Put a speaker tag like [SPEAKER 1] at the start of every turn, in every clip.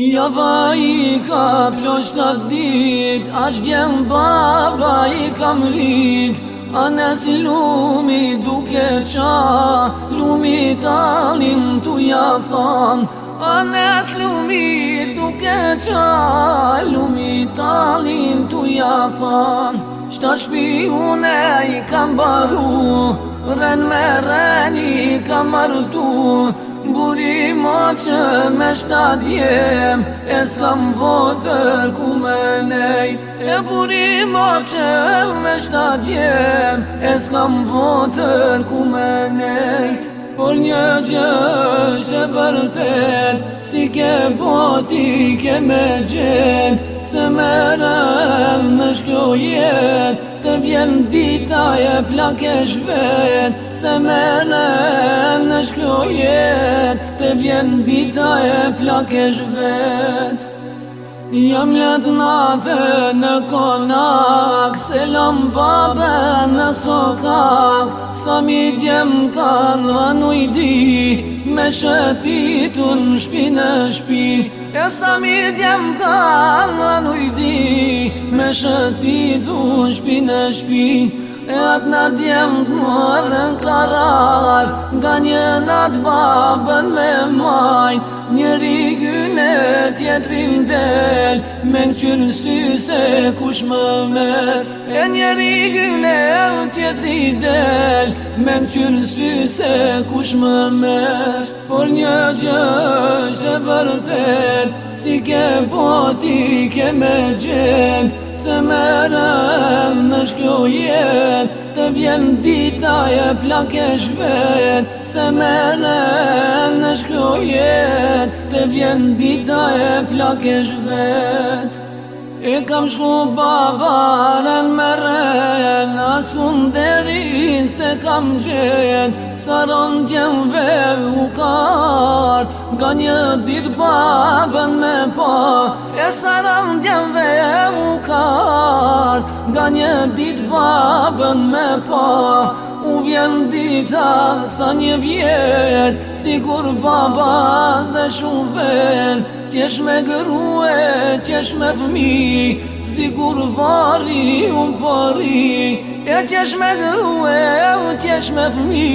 [SPEAKER 1] Ja i ka plosh ka dit, ash gjem baba i kam A Anes lumi duke qa, lumi talim tu ja than Anes lumi duke qa, lumi talim tu ja than Shta shpi une i kam baru, ren me ren i kam mërtu, Buri ma që me shtat jem E s'kam votër ku me nej E buri ma që me shtat jem E s'kam votër ku me nej Por një gjë është e vërtet Si ke poti ke me gjend Se me shkjo jet Të vjen dita e plake shvet Se mene në shkjo jet Të vjen dita e plake shvet Jam let natë në konak Se lom pabe në sokak Sa mi djem kanë anu i di Me shëtitun shpi në shpi E sa mi djem kanë Shëti du shpi në shpi E atë në djemë të mërë në karar Nga një në babën me majnë Njëri gjyne tjetëri më Me në qyrë sy se kush më merë E njëri gjyne tjetëri delë Me në qyrë sy se kush më merë Por një gjë është e vërë të Si ke poti ke me gjendë Se merem në shkjojen Të vjen dita e plake shvet Se merem në shkjojen Të vjen dita e plake shvet E kam shku babaren me ren Asun derin se kam gjen Saron gjem ve u kart Ga një dit babën me pa dhën me pa U vjen dita sa një vjet Si kur babas dhe shumë ven Qesh me gërue, qesh me fmi Si kur vari unë pari E qesh me gërue, qesh me fmi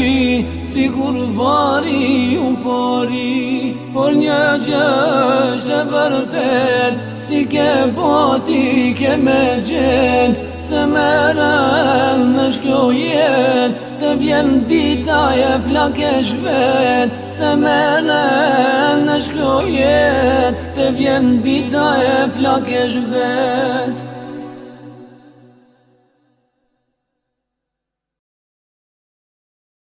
[SPEAKER 1] si kur vari u pori Por një që është e vërtet Si ke poti ke me gjend Se me rëm në shkjo jet Të vjen dita e plakesh vet Se me rëm në shkjo jet Të vjen dita e plakesh vet Se